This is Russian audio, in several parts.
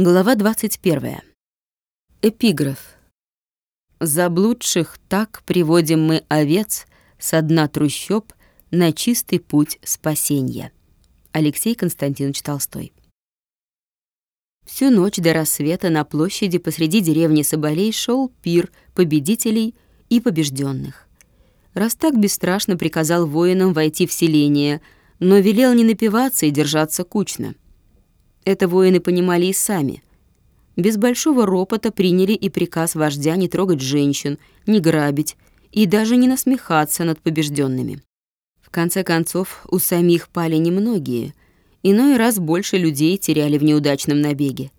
Глава 21. Эпиграф. «Заблудших так приводим мы овец со дна трущоб на чистый путь спасения». Алексей Константинович Толстой. Всю ночь до рассвета на площади посреди деревни Соболей шел пир победителей и побежденных. Растак бесстрашно приказал воинам войти в селение, но велел не напиваться и держаться кучно. Это воины понимали и сами. Без большого ропота приняли и приказ вождя не трогать женщин, не грабить и даже не насмехаться над побежденными. В конце концов, у самих пали немногие, иной раз больше людей теряли в неудачном набеге.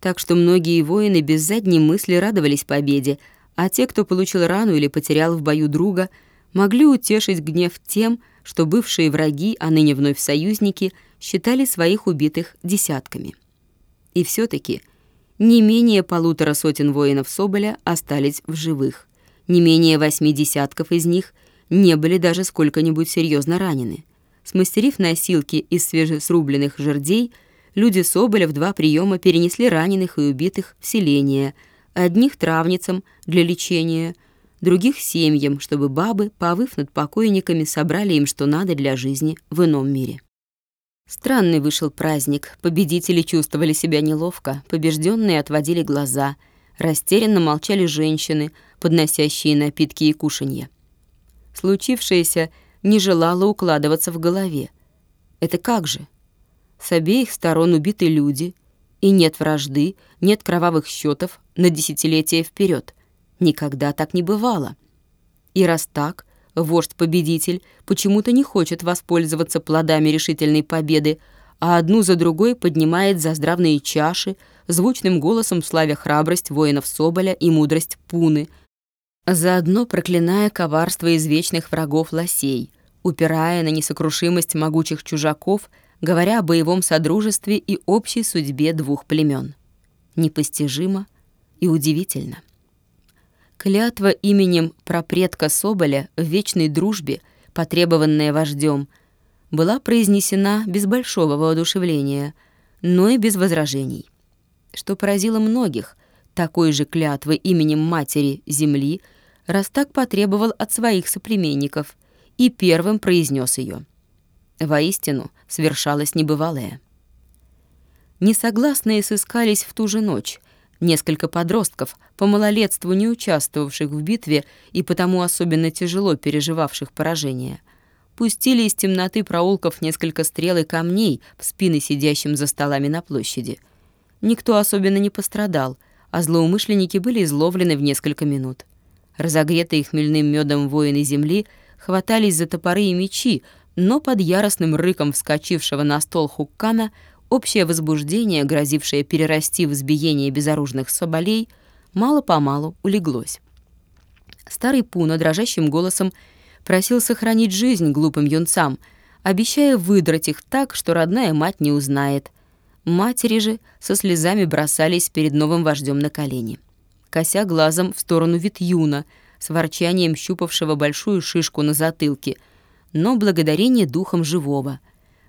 Так что многие воины без задней мысли радовались победе, а те, кто получил рану или потерял в бою друга, могли утешить гнев тем, что бывшие враги, а ныне вновь союзники — считали своих убитых десятками. И все таки не менее полутора сотен воинов Соболя остались в живых. Не менее восьми десятков из них не были даже сколько-нибудь серьезно ранены. Смастерив носилки из свежесрубленных жердей, люди Соболя в два приема перенесли раненых и убитых в селение, одних травницам для лечения, других семьям, чтобы бабы, повыв над покойниками, собрали им что надо для жизни в ином мире. Странный вышел праздник. Победители чувствовали себя неловко, побежденные отводили глаза. Растерянно молчали женщины, подносящие напитки и кушанье. Случившееся не желало укладываться в голове. Это как же? С обеих сторон убиты люди, и нет вражды, нет кровавых счетов на десятилетия вперед. Никогда так не бывало. И раз так, Вождь-победитель почему-то не хочет воспользоваться плодами решительной победы, а одну за другой поднимает заздравные чаши, звучным голосом славя храбрость воинов Соболя и мудрость Пуны, заодно проклиная коварство извечных врагов лосей, упирая на несокрушимость могучих чужаков, говоря о боевом содружестве и общей судьбе двух племен. Непостижимо и удивительно. Клятва именем прапредка Соболя в вечной дружбе, потребованная вождем, была произнесена без большого воодушевления, но и без возражений. Что поразило многих, такой же клятвы именем матери земли раз так потребовал от своих соплеменников и первым произнес ее. Воистину, свершалось небывалое. Несогласные сыскались в ту же ночь, Несколько подростков, по малолетству не участвовавших в битве и потому особенно тяжело переживавших поражение, пустили из темноты проулков несколько стрел и камней в спины сидящим за столами на площади. Никто особенно не пострадал, а злоумышленники были изловлены в несколько минут. Разогретые хмельным медом воины земли хватались за топоры и мечи, но под яростным рыком вскочившего на стол Хуккана Общее возбуждение, грозившее перерасти в избиение безоружных соболей, мало-помалу улеглось. Старый Пуна дрожащим голосом просил сохранить жизнь глупым юнцам, обещая выдрать их так, что родная мать не узнает. Матери же со слезами бросались перед новым вождем на колени. Кося глазом в сторону Витюна, с ворчанием щупавшего большую шишку на затылке, но благодарение духом живого —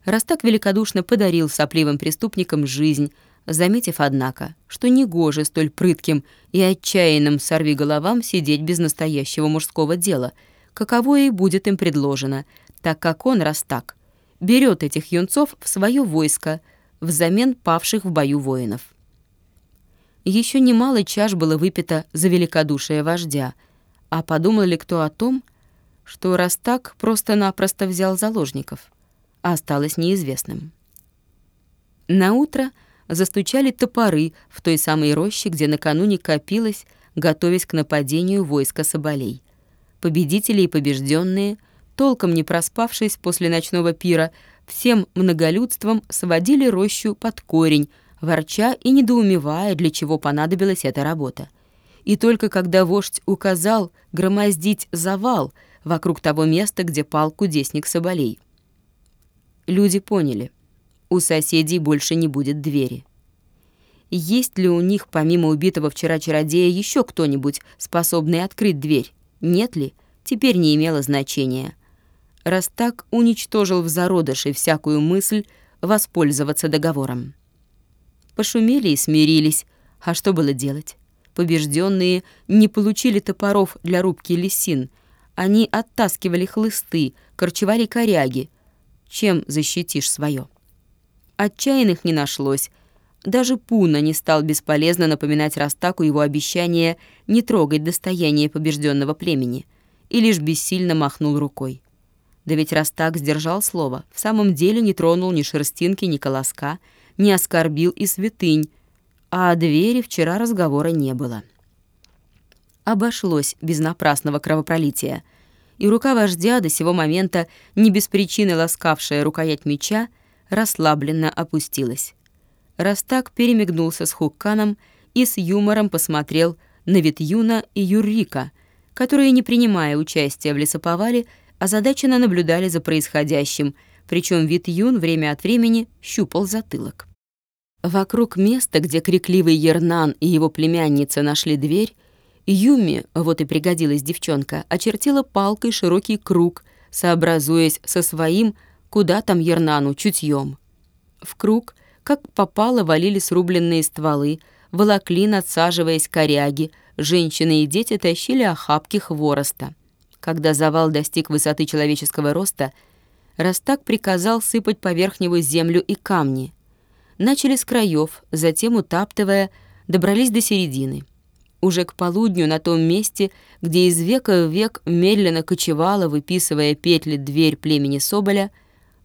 раз так великодушно подарил сопливым преступникам жизнь, заметив, однако, что негоже столь прытким и отчаянным сорвиголовам сидеть без настоящего мужского дела, каково и будет им предложено, так как он, раз так, берет этих юнцов в свое войско взамен павших в бою воинов. Еще немало чаш было выпито за великодушие вождя, а подумал ли кто о том, что раз так просто-напросто взял заложников — осталось неизвестным. На утро застучали топоры в той самой роще, где накануне копилось, готовясь к нападению войска соболей. Победители и побежденные, толком не проспавшись после ночного пира, всем многолюдством сводили рощу под корень, ворча и недоумевая, для чего понадобилась эта работа. И только когда вождь указал громоздить завал вокруг того места, где пал кудесник Соболей — Люди поняли, у соседей больше не будет двери. Есть ли у них, помимо убитого вчера чародея, еще кто-нибудь, способный открыть дверь? Нет ли? Теперь не имело значения. Раз так уничтожил в зародыше всякую мысль воспользоваться договором. Пошумели и смирились. А что было делать? Побежденные не получили топоров для рубки лисин. Они оттаскивали хлысты, корчевали коряги. Чем защитишь свое? Отчаянных не нашлось. Даже Пуна не стал бесполезно напоминать Растаку его обещание не трогать достояние побежденного племени и лишь бессильно махнул рукой. Да ведь Растак сдержал слово, в самом деле не тронул ни шерстинки, ни колоска, не оскорбил и святынь, а о двери вчера разговора не было. Обошлось без напрасного кровопролития, и рука вождя до сего момента, не без причины ласкавшая рукоять меча, расслабленно опустилась. Растак перемигнулся с Хукканом и с юмором посмотрел на Витюна и Юрика, которые, не принимая участия в лесоповале, озадаченно наблюдали за происходящим, причем Витюн время от времени щупал затылок. Вокруг места, где крикливый Ернан и его племянница нашли дверь, Юми, вот и пригодилась девчонка, очертила палкой широкий круг, сообразуясь со своим, куда там Ернану, чутьем. В круг, как попало, валили срубленные стволы, волокли, надсаживаясь коряги, женщины и дети тащили охапки хвороста. Когда завал достиг высоты человеческого роста, Растак приказал сыпать поверх него землю и камни — Начали с краев, затем, утаптывая, добрались до середины. Уже к полудню на том месте, где из века в век медленно кочевала, выписывая петли дверь племени Соболя,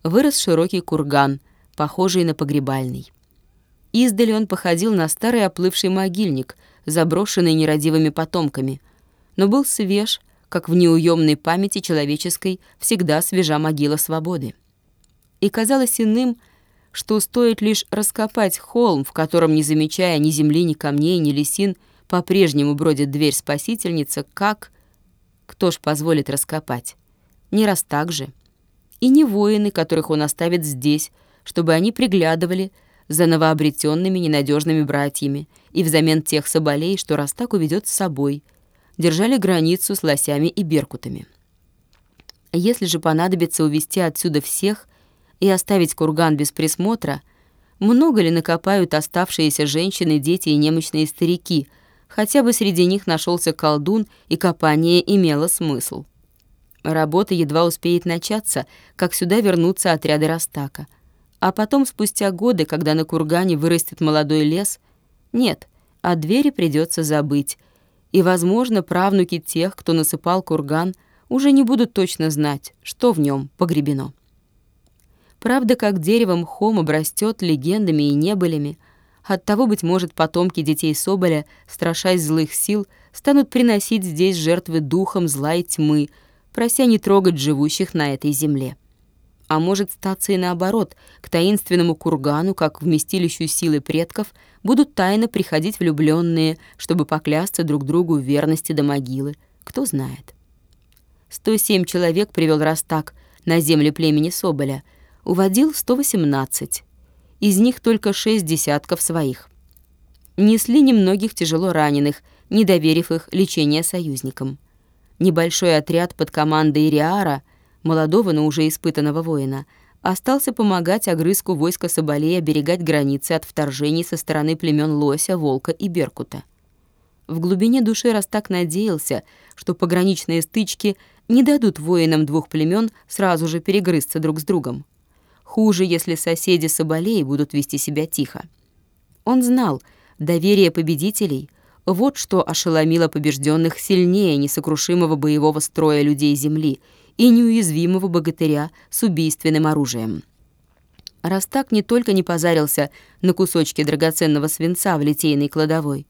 вырос широкий курган, похожий на погребальный. Издали он походил на старый оплывший могильник, заброшенный нерадивыми потомками, но был свеж, как в неуемной памяти человеческой всегда свежа могила свободы. И казалось иным — что стоит лишь раскопать холм, в котором, не замечая ни земли, ни камней, ни лесин, по-прежнему бродит дверь спасительница, как... Кто ж позволит раскопать? Не раз так же. И не воины, которых он оставит здесь, чтобы они приглядывали за новообретенными ненадежными братьями и взамен тех соболей, что Растак уведет с собой, держали границу с лосями и беркутами. Если же понадобится увести отсюда всех, и оставить курган без присмотра, много ли накопают оставшиеся женщины, дети и немощные старики, хотя бы среди них нашелся колдун, и копание имело смысл. Работа едва успеет начаться, как сюда вернутся отряды Растака. А потом, спустя годы, когда на кургане вырастет молодой лес, нет, о двери придется забыть, и, возможно, правнуки тех, кто насыпал курган, уже не будут точно знать, что в нем погребено. Правда, как дерево мхом обрастет легендами и небылями. Оттого, быть может, потомки детей Соболя, страшась злых сил, станут приносить здесь жертвы духом зла и тьмы, прося не трогать живущих на этой земле. А может статься и наоборот, к таинственному кургану, как вместилищу силы предков, будут тайно приходить влюбленные, чтобы поклясться друг другу в верности до могилы. Кто знает. 107 человек привел Растак на земле племени Соболя — уводил 118, из них только шесть десятков своих. Несли немногих тяжело раненых, не доверив их лечение союзникам. Небольшой отряд под командой Риара, молодого, но уже испытанного воина, остался помогать огрызку войска Соболей оберегать границы от вторжений со стороны племен Лося, Волка и Беркута. В глубине души Растак надеялся, что пограничные стычки не дадут воинам двух племен сразу же перегрызться друг с другом. Хуже, если соседи Соболей будут вести себя тихо. Он знал, доверие победителей — вот что ошеломило побежденных сильнее несокрушимого боевого строя людей Земли и неуязвимого богатыря с убийственным оружием. Раз так не только не позарился на кусочки драгоценного свинца в литейной кладовой,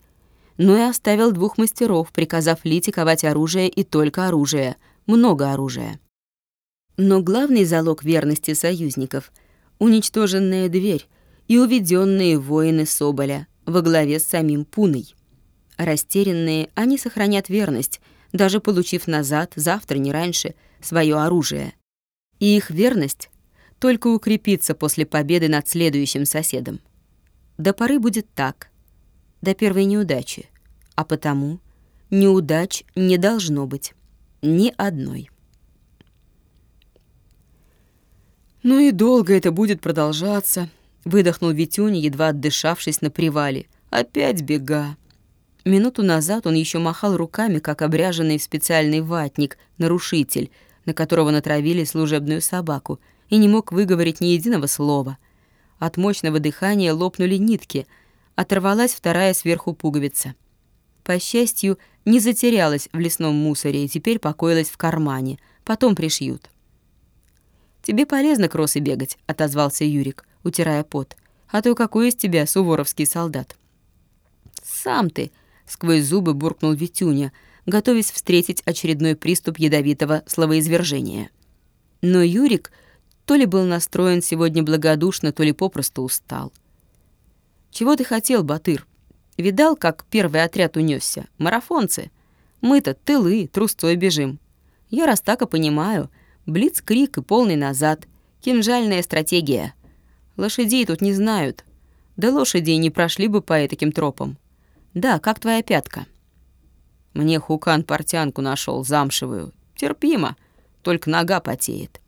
но и оставил двух мастеров, приказав Лите ковать оружие и только оружие, много оружия. Но главный залог верности союзников — уничтоженная дверь и уведенные воины Соболя во главе с самим Пуной. Растерянные, они сохранят верность, даже получив назад, завтра не раньше, свое оружие. И их верность только укрепится после победы над следующим соседом. До поры будет так, до первой неудачи, а потому неудач не должно быть ни одной. «Ну и долго это будет продолжаться», Выдохнул Витюня, едва отдышавшись на привале. Опять бега. Минуту назад он еще махал руками, как обряженный в специальный ватник, нарушитель, на которого натравили служебную собаку, и не мог выговорить ни единого слова. От мощного дыхания лопнули нитки, оторвалась вторая сверху пуговица. По счастью, не затерялась в лесном мусоре и теперь покоилась в кармане, потом пришьют. «Тебе полезно кроссы бегать», — отозвался Юрик, утирая пот. «А то какой из тебя суворовский солдат?» «Сам ты», — сквозь зубы буркнул Витюня, готовясь встретить очередной приступ ядовитого словоизвержения. Но Юрик то ли был настроен сегодня благодушно, то ли попросту устал. «Чего ты хотел, Батыр? Видал, как первый отряд унесся? Марафонцы. Мы-то тылы, трусцой бежим. Я раз так и понимаю — Блиц-крик и полный назад. Кинжальная стратегия. Лошадей тут не знают. Да лошади не прошли бы по этим тропам. Да, как твоя пятка? Мне Хукан портянку нашел замшевую. Терпимо, только нога потеет.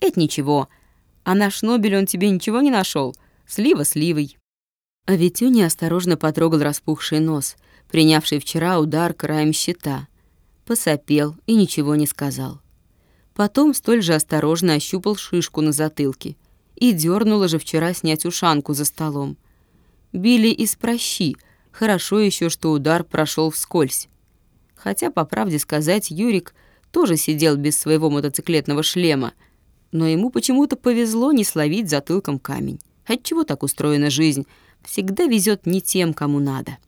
Это ничего. А наш Нобель он тебе ничего не нашел. Слива сливой. А Витюня осторожно потрогал распухший нос, принявший вчера удар краем щита. Посопел и ничего не сказал. Потом столь же осторожно ощупал шишку на затылке и дернула же вчера снять ушанку за столом. Били из прощи, хорошо еще, что удар прошел вскользь. Хотя, по правде сказать, Юрик тоже сидел без своего мотоциклетного шлема, но ему почему-то повезло не словить затылком камень. Отчего так устроена жизнь? Всегда везет не тем, кому надо.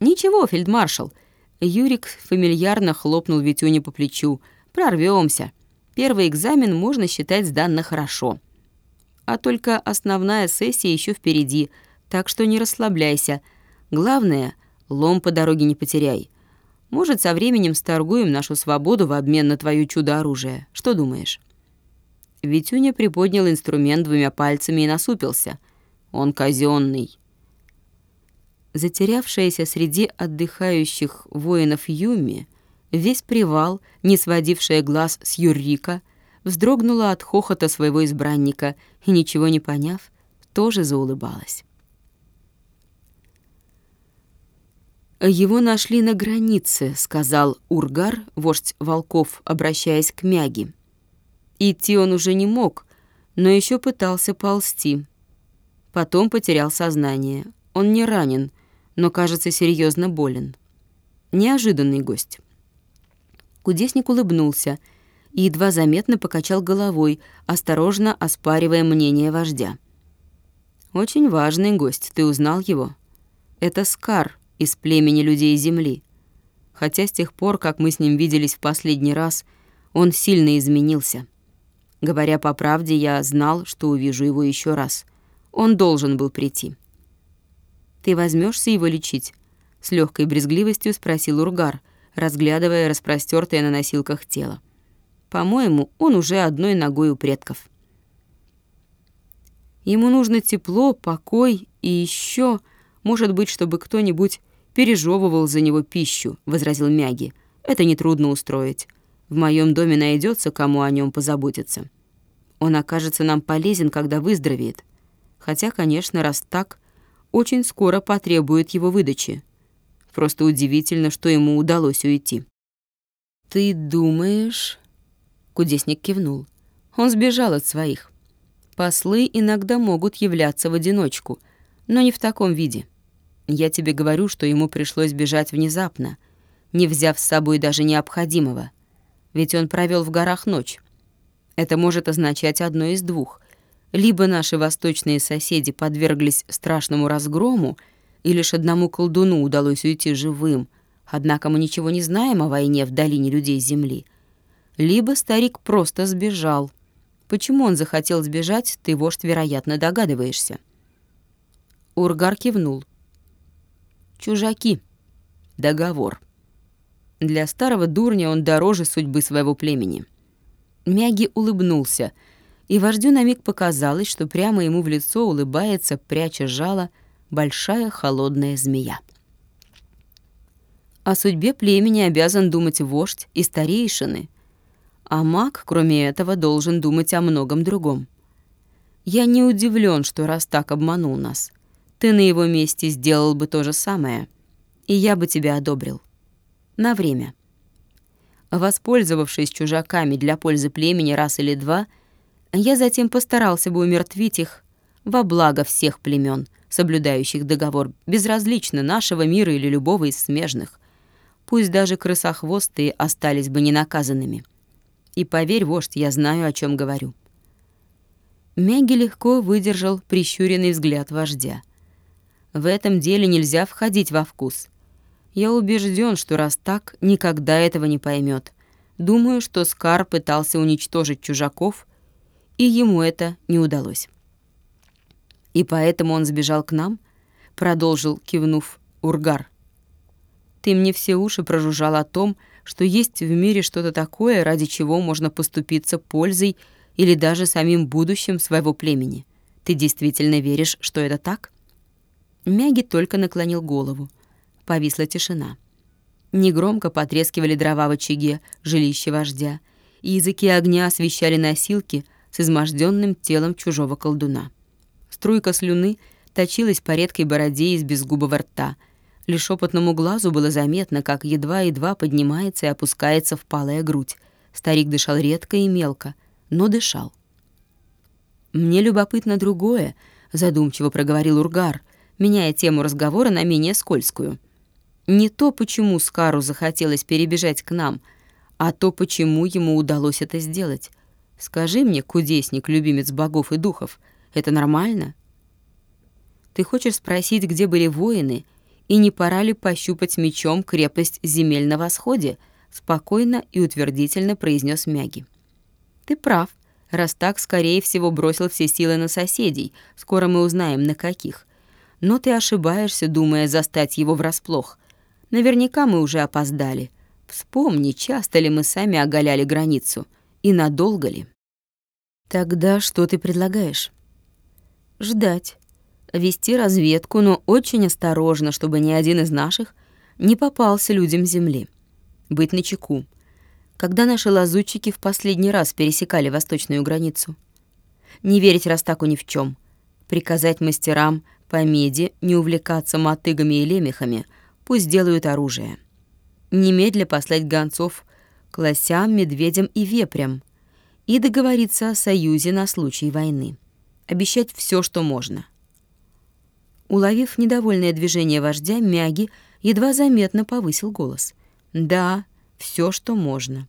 «Ничего, фельдмаршал», — Юрик фамильярно хлопнул Витюне по плечу — Прорвемся. Первый экзамен можно считать сданно хорошо. А только основная сессия еще впереди, так что не расслабляйся. Главное, лом по дороге не потеряй. Может, со временем сторгуем нашу свободу в обмен на твое чудо-оружие. Что думаешь?» Витюня приподнял инструмент двумя пальцами и насупился. «Он казенный. Затерявшаяся среди отдыхающих воинов Юми — Весь привал, не сводившая глаз с Юррика, вздрогнула от хохота своего избранника и, ничего не поняв, тоже заулыбалась. «Его нашли на границе», — сказал Ургар, вождь волков, обращаясь к Мяги. Идти он уже не мог, но еще пытался ползти. Потом потерял сознание. Он не ранен, но, кажется, серьезно болен. Неожиданный гость. Кудесник улыбнулся и едва заметно покачал головой, осторожно оспаривая мнение вождя. «Очень важный гость, ты узнал его? Это Скар из племени людей Земли. Хотя с тех пор, как мы с ним виделись в последний раз, он сильно изменился. Говоря по правде, я знал, что увижу его еще раз. Он должен был прийти». «Ты возьмешься его лечить?» — с легкой брезгливостью спросил Ургар — разглядывая распростёртое на носилках тело. По-моему, он уже одной ногой у предков. Ему нужно тепло, покой и еще, может быть, чтобы кто-нибудь пережевывал за него пищу, возразил Мяги. Это нетрудно устроить. В моем доме найдется, кому о нем позаботиться. Он окажется нам полезен, когда выздоровеет. Хотя, конечно, раз так, очень скоро потребует его выдачи. Просто удивительно, что ему удалось уйти. «Ты думаешь...» Кудесник кивнул. Он сбежал от своих. Послы иногда могут являться в одиночку, но не в таком виде. Я тебе говорю, что ему пришлось бежать внезапно, не взяв с собой даже необходимого. Ведь он провел в горах ночь. Это может означать одно из двух. Либо наши восточные соседи подверглись страшному разгрому — и лишь одному колдуну удалось уйти живым, однако мы ничего не знаем о войне в долине людей Земли. Либо старик просто сбежал. Почему он захотел сбежать, ты, вождь, вероятно, догадываешься. Ургар кивнул. Чужаки. Договор. Для старого дурня он дороже судьбы своего племени. Мяги улыбнулся, и вождю на миг показалось, что прямо ему в лицо улыбается, пряча жало, большая холодная змея. О судьбе племени обязан думать вождь и старейшины, а маг, кроме этого, должен думать о многом другом. Я не удивлен, что раз так обманул нас. Ты на его месте сделал бы то же самое, и я бы тебя одобрил. На время. Воспользовавшись чужаками для пользы племени раз или два, я затем постарался бы умертвить их во благо всех племен, соблюдающих договор, безразлично нашего мира или любого из смежных. Пусть даже крысохвостые остались бы ненаказанными. И поверь, вождь, я знаю, о чем говорю. Мяги легко выдержал прищуренный взгляд вождя. В этом деле нельзя входить во вкус. Я убежден, что раз так, никогда этого не поймет. Думаю, что Скар пытался уничтожить чужаков, и ему это не удалось. И поэтому он сбежал к нам, продолжил, кивнув, Ургар. Ты мне все уши прожужжал о том, что есть в мире что-то такое, ради чего можно поступиться пользой или даже самим будущим своего племени. Ты действительно веришь, что это так? Мяги только наклонил голову. Повисла тишина. Негромко потрескивали дрова в очаге жилища вождя, и языки огня освещали носилки с изможденным телом чужого колдуна. Струйка слюны точилась по редкой бороде из безгубого рта. Лишь опытному глазу было заметно, как едва-едва поднимается и опускается впалая грудь. Старик дышал редко и мелко, но дышал. «Мне любопытно другое», — задумчиво проговорил Ургар, меняя тему разговора на менее скользкую. «Не то, почему Скару захотелось перебежать к нам, а то, почему ему удалось это сделать. Скажи мне, кудесник, любимец богов и духов, это нормально? Ты хочешь спросить, где были воины, и не пора ли пощупать мечом крепость земель на восходе?» Спокойно и утвердительно произнес Мяги. «Ты прав, раз так, скорее всего, бросил все силы на соседей. Скоро мы узнаем, на каких. Но ты ошибаешься, думая застать его врасплох. Наверняка мы уже опоздали. Вспомни, часто ли мы сами оголяли границу, и надолго ли?» «Тогда что ты предлагаешь?» Ждать, вести разведку, но очень осторожно, чтобы ни один из наших не попался людям Земли. Быть начеку. Когда наши лазутчики в последний раз пересекали восточную границу? Не верить Растаку ни в чем. Приказать мастерам по меди не увлекаться мотыгами и лемехами, пусть делают оружие. Немедля послать гонцов к лосям, медведям и вепрям и договориться о союзе на случай войны обещать все, что можно. Уловив недовольное движение вождя, Мяги едва заметно повысил голос. «Да, все, что можно.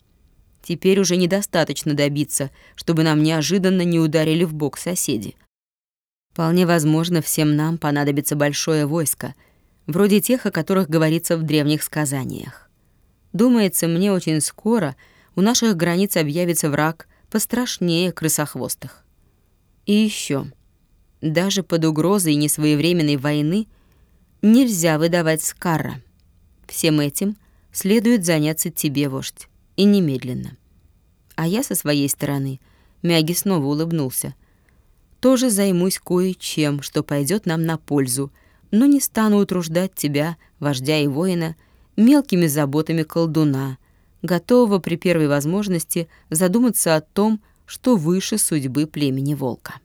Теперь уже недостаточно добиться, чтобы нам неожиданно не ударили в бок соседи. Вполне возможно, всем нам понадобится большое войско, вроде тех, о которых говорится в древних сказаниях. Думается, мне очень скоро у наших границ объявится враг пострашнее крысохвостых. И еще, даже под угрозой несвоевременной войны нельзя выдавать Скарра. Всем этим следует заняться тебе, вождь, и немедленно. А я со своей стороны, Мяги снова улыбнулся, тоже займусь кое-чем, что пойдет нам на пользу, но не стану утруждать тебя, вождя и воина, мелкими заботами колдуна, готового при первой возможности задуматься о том, что выше судьбы племени волка.